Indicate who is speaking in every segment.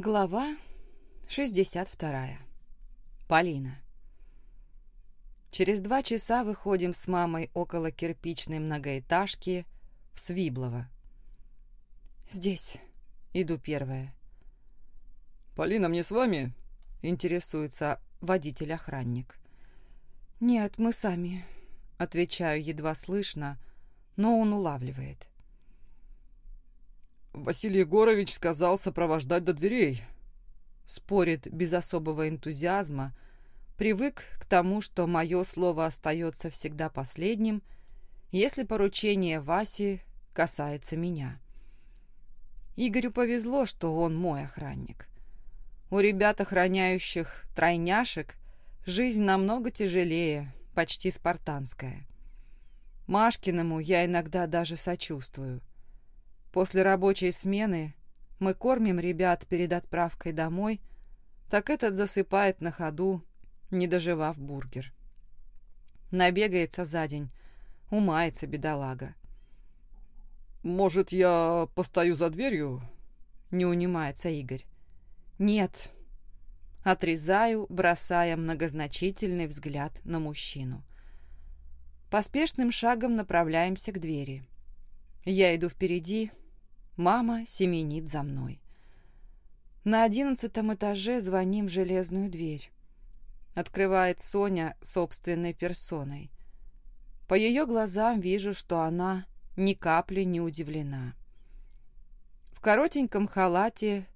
Speaker 1: Глава 62. Полина. Через два часа выходим с мамой около кирпичной многоэтажки в Свиблово. «Здесь», — иду первая.
Speaker 2: «Полина, мне с вами?»
Speaker 1: — интересуется водитель-охранник. «Нет, мы сами», — отвечаю едва слышно, но он улавливает.
Speaker 2: Василий Егорович сказал сопровождать до дверей.
Speaker 1: Спорит без особого энтузиазма, привык к тому, что мое слово остается всегда последним, если поручение Васи касается меня. Игорю повезло, что он мой охранник. У ребят, охраняющих тройняшек, жизнь намного тяжелее, почти спартанская. Машкиному я иногда даже сочувствую. После рабочей смены мы кормим ребят перед отправкой домой, так этот засыпает на ходу, не доживав бургер. Набегается за день, умается бедолага.
Speaker 2: «Может, я постою за дверью?»
Speaker 1: — не унимается Игорь. «Нет». Отрезаю, бросая многозначительный взгляд на мужчину. Поспешным шагом направляемся к двери. Я иду впереди, мама семенит за мной. На одиннадцатом этаже звоним в железную дверь. Открывает Соня собственной персоной. По ее глазам вижу, что она ни капли не удивлена. В коротеньком халате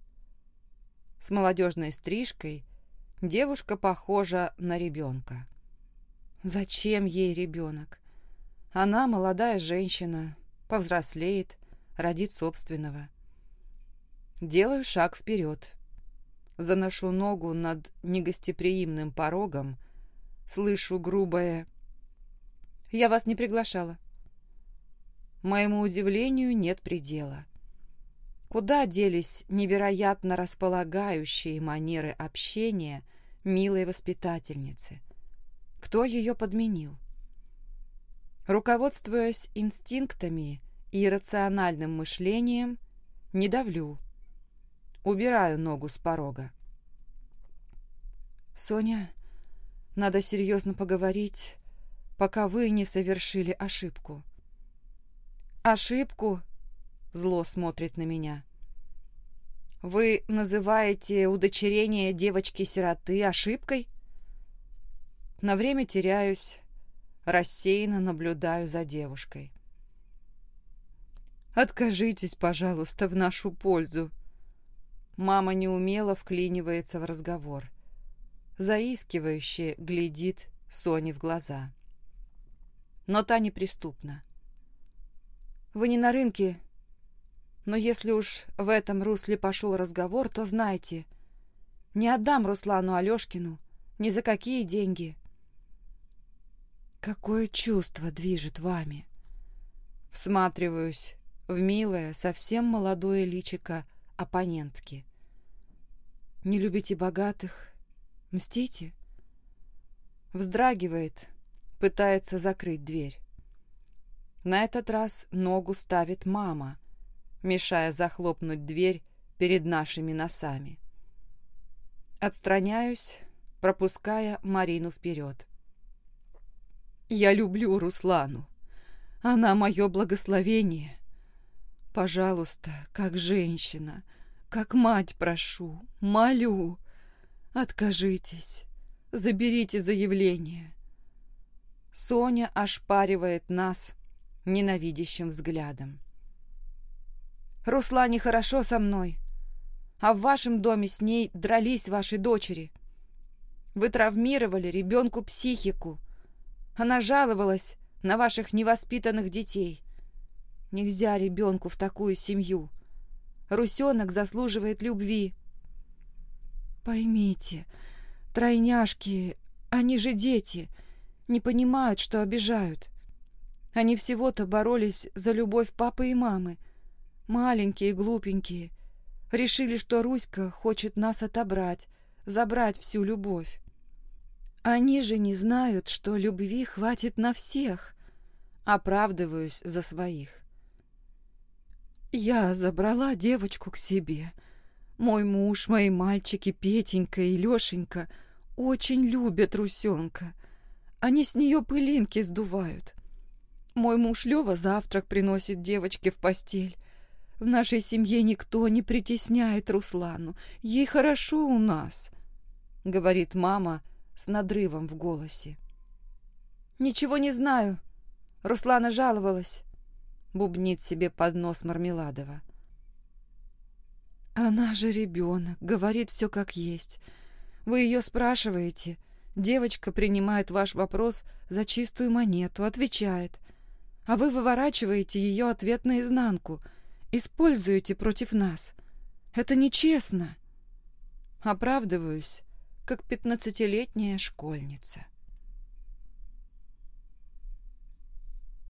Speaker 1: с молодежной стрижкой девушка похожа на ребенка. Зачем ей ребенок? Она молодая женщина, повзрослеет, родит собственного. Делаю шаг вперед. Заношу ногу над негостеприимным порогом, слышу грубое «Я вас не приглашала». Моему удивлению нет предела. Куда делись невероятно располагающие манеры общения милой воспитательницы? Кто ее подменил? Руководствуясь инстинктами и рациональным мышлением, не давлю. Убираю ногу с порога. «Соня, надо серьезно поговорить, пока вы не совершили ошибку». «Ошибку?» — зло смотрит на меня. «Вы называете удочерение девочки-сироты ошибкой?» На время теряюсь, рассеянно наблюдаю за девушкой. «Откажитесь, пожалуйста, в нашу пользу». Мама неумело вклинивается в разговор. Заискивающе глядит Соне в глаза. Но та неприступна. «Вы не на рынке, но если уж в этом русле пошел разговор, то знайте, не отдам Руслану Алешкину ни за какие деньги». Какое чувство движет вами? Всматриваюсь в милое, совсем молодое личико оппонентки. Не любите богатых? Мстите? Вздрагивает, пытается закрыть дверь. На этот раз ногу ставит мама, мешая захлопнуть дверь перед нашими носами. Отстраняюсь, пропуская Марину вперед. Я люблю Руслану. Она мое благословение. Пожалуйста, как женщина, как мать прошу, молю, откажитесь, заберите заявление. Соня ошпаривает нас ненавидящим взглядом. Руслане хорошо со мной, а в вашем доме с ней дрались ваши дочери. Вы травмировали ребенку психику, она жаловалась на ваших невоспитанных детей. Нельзя ребенку в такую семью. Русенок заслуживает любви. Поймите, тройняшки, они же дети, не понимают, что обижают. Они всего-то боролись за любовь папы и мамы. Маленькие, глупенькие. Решили, что Руська хочет нас отобрать, забрать всю любовь. Они же не знают, что любви хватит на всех. Оправдываюсь за своих. Я забрала девочку к себе. Мой муж, мои мальчики Петенька и Лешенька очень любят Русенка. Они с нее пылинки сдувают. Мой муж Лева завтрак приносит девочке в постель. В нашей семье никто не притесняет Руслану. Ей хорошо у нас, — говорит мама с надрывом в голосе. «Ничего не знаю. Руслана жаловалась», — бубнит себе под нос Мармеладова. «Она же ребенок, говорит все как есть. Вы ее спрашиваете. Девочка принимает ваш вопрос за чистую монету, отвечает. А вы выворачиваете ее ответ наизнанку, используете против нас. Это нечестно». Оправдываюсь, как пятнадцатилетняя школьница.